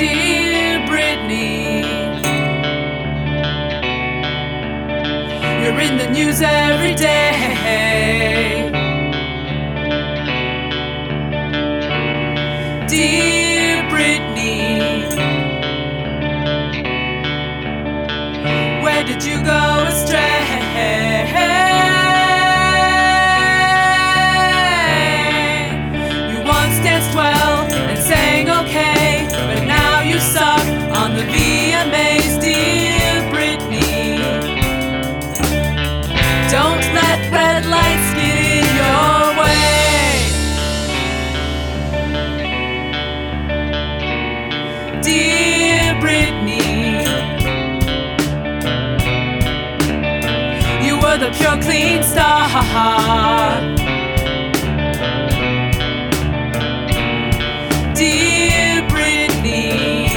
Dear Britney, you're in the news every day. Dear Britney, where did you go astray? The pure clean star. Dear Britney,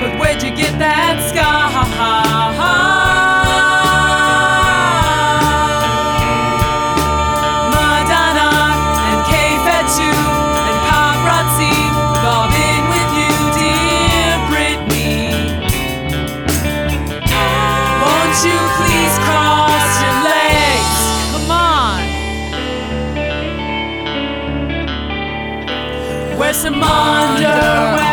but where'd you get that scar? Underwear.